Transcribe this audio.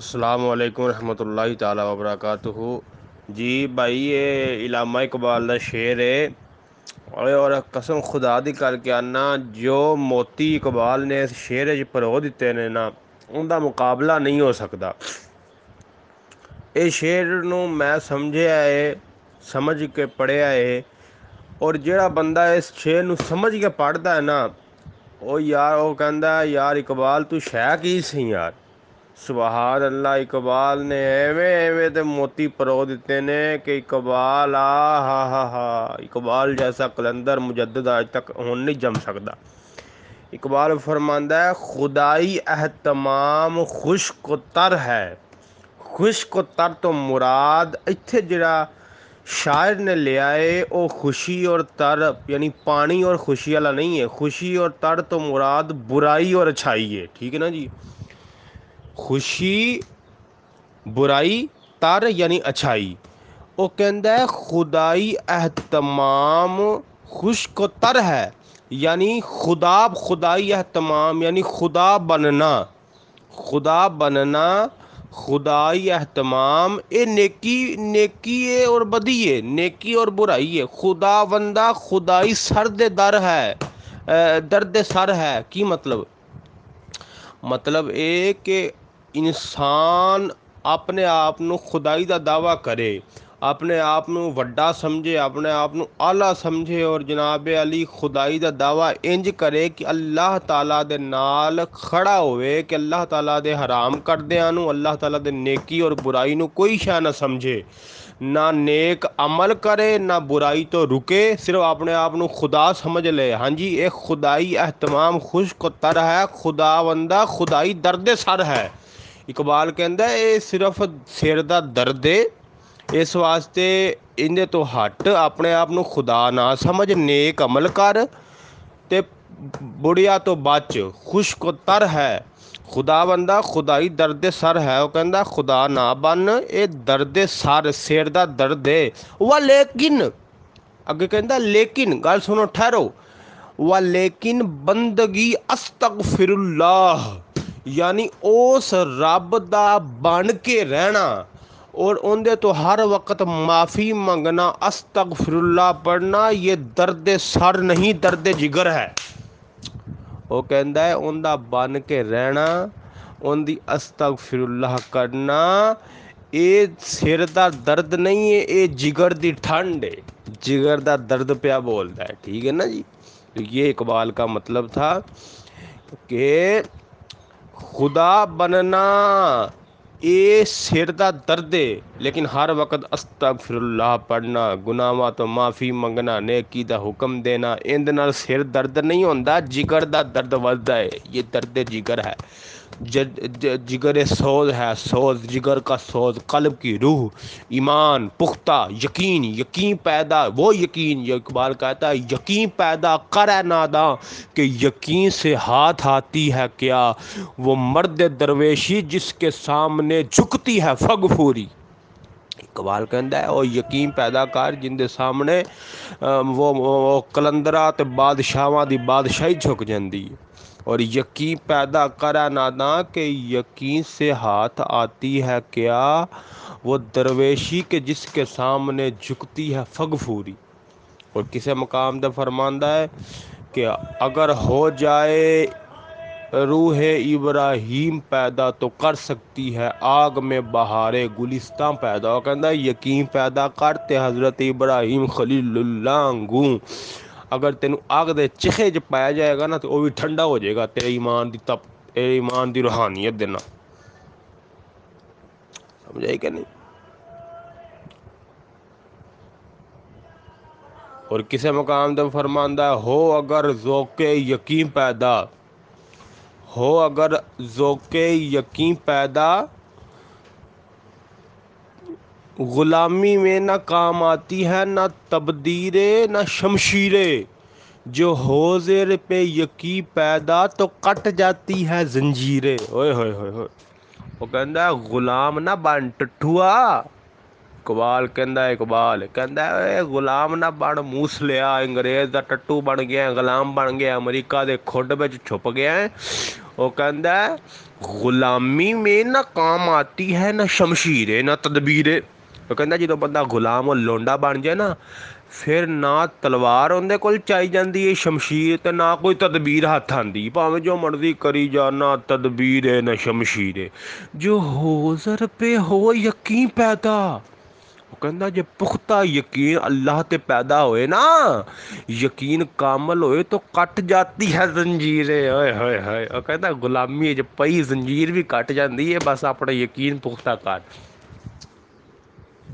السلام علیکم ورحمۃ اللہ تعالیٰ وبرکاتہ۔ جی بھائی، یہ علامہ اقبال کا شعر ہے۔ اور قسم خدا دی کر کے آنا، جو موتی اقبال نے اس شعر پرو دیتے ہیں نا ان کا مقابلہ نہیں ہو سکتا۔ یہ شعر نو میں سمجھیا ہے، سمجھ کے پڑھیا ہے۔ اور جڑا بندہ اس شعر نو سمجھ کے پڑھتا ہے نا وہ یار وہ کہہ یار اقبال تو شہ کی سی یار۔ سبحان اللہ، اقبال نے ایویں ایویں تے موتی پرو دیتے نے کہ اقبال، آ، ہا ہا ہا، اقبال جیسا کلندر مجدد آج تک ہون نہیں جم سکتا۔ اقبال فرماندہ ہے، خدائی اہتمام خشک و تر ہے۔ خشک و تر تو مراد اتھے جڑا شاعر نے لیا ہے وہ خوشی اور تر یعنی پانی اور خوشی والا نہیں ہے۔ خوشی اور تر تو مراد برائی اور اچھائی ہے، ٹھیک ہے نا جی؟ خوشی، برائی تر یعنی اچھائی۔ وہ کہندا ہے، خدائی اہتمام خشک و تر ہے یعنی خدا خدائی اہتمام یعنی خدا بننا۔ خدا بننا، خدائی اہتمام اے نیکی نیکی ہے اور بدی ہے، نیکی اور برائی ہے۔ خدا بندہ خدائی سرد در ہے درد سر ہے، کی مطلب؟ مطلب یہ کہ انسان اپنے آپ نو خدائی کا دعوی کرے اپنے آپ وڈا سمجھے اپنے آپ آلہ سمجھے اور جناب علی خدائی کا دعوی انج کرے کہ اللہ تعالیٰ دے نال کھڑا ہوئے کہ اللہ تعالیٰ دے حرام کردیا اللہ تعالیٰ دے نیکی اور برائی نو کوئی شہ نہ سمجھے نہ نیک عمل کرے نہ برائی تو رکے صرف اپنے آپ خدا سمجھ لے ہاں جی ایک خدائی اہتمام خوش کو تر ہے خدا بندہ خدائی درد سر ہے اقبال کہندا اے صرف سر دا درد ہے اس واسطے اندے تو ہٹ اپنے آپ خدا نہ سمجھ نیک عمل کر تے بڑیا تو بچ خوش کو تر ہے خدا بندہ خدائی درد سر ہے وہ کہندا خدا نہ بن اے درد سر سر دا درد ہے وہ لیکن اگے کہندا لیکن گل سنو ٹھہرو و لیکن بندگی استغفر اللہ یعنی اس رب دا بن کے رہنا۔ اور اندر تو ہر وقت معافی منگنا استغفر اللہ پڑھنا، یہ درد سر نہیں، درد جگر ہے۔ وہ کہندا ہے، ان دا بن کے رہنا، ان دی استغفر اللہ کرنا، اے سر دا درد نہیں ہے، اے جگر دی ٹھنڈ ہے۔ جگر دا درد پیا بولتا ہے، ٹھیک ہے نا جی؟ یہ اقبال کا مطلب تھا کہ خدا بننا۔ اے سر دا درد ہے، لیکن ہر وقت استغفر اللہ پڑھنا گناواں تو معافی منگنا، نیکی دا حکم دینا اند نال سر درد نہیں ہوندا، جگر دا درد وجدا ہے۔ یہ درد جگر ہے۔ جگر سوز ہے، سوز، جگر کا سوز، قلب کی روح، ایمان، پختہ، یقین یقین پیدا، وہ یقین، یہ اقبال کہتا ہے، یقین پیدا کر ناداں کہ یقین سے ہاتھ آتی ہے کیا؟ وہ مرد درویشی جس کے سامنے جھکتی ہے فگ پھوری اقبال کہندا ہے وہ یقین پیدا کر جن دے سامنے وہ کلندرا تے بادشاہاں دی بادشاہی جھک جاندی ہے اور یقین پیدا کرا ناداں کہ یقین سے ہاتھ آتی ہے کیا وہ درویشی کے جس کے سامنے جھکتی ہے فگ پھوری اور کسی مقام دے فرماندہ ہے کہ اگر ہو جائے روح ابراہیم پیدا تو کر سکتی ہے، آگ میں بہارے گلستان پیدا۔ وہ کہندا یقین پیدا کرتے حضرت ابراہیم خلیل اللہ گوں اگر تینوں آگ دے چخے چ پایا جائے گا نا، تو وہ بھی ٹھنڈا ہو جائے گا تیرے ایمان دی تپ، تیرے ایمان دی روحانیت دینا سمجھ آئی کہ نہیں؟ اور کسی مقام دے فرماندہ ہو اگر ذوق یقین پیدا۔ ہو اگر ذوق یقین پیدا غلامی میں نہ کام آتی ہے، نہ تبدیریں نہ شمشیریں جو ہو زیر پہ یقین پیدا تو کٹ جاتی ہے زنجیریں ہوئے ہوئے ہوئے ہوئے۔ وہ کہندا ہے، غلام نہ بن ٹٹھوا۔ اقبال کہندا ہے، اقبال کہندا ہے غلام نہ بن موس لیا، انگریز دا ٹٹو بن گیا، غلام بن گیا، امریکہ دے کھڈ وچ چھپ گیا۔ ہے، غلامی میں نہ کام آتی ہے، نہ شمشیریں، نہ تدبیریں۔ وہ کہ جدو بندہ غلام اور لونڈا بن جائے نا، پھر نہ تلوار اندر کول چائی جاندی ہے شمشیر تے نہ کوئی تدبیر ہاتھ آندی۔ پاویں جو مرضی کری جانا تدبیر ہے نہ شمشیر جو حوضر پہ ہو، یقین پیدا۔ وہ کہندا جے پختہ یقین اللہ تے پیدا ہوئے نا، یقین کامل ہوئے تو کٹ جاتی ہے زنجیریں۔ ہوئے ہوئے ہوئے۔ وہ کہندا غلامی جے پئی زنجیر بھی کٹ جاندی ہے، بس اپنا یقین پختہ کٹ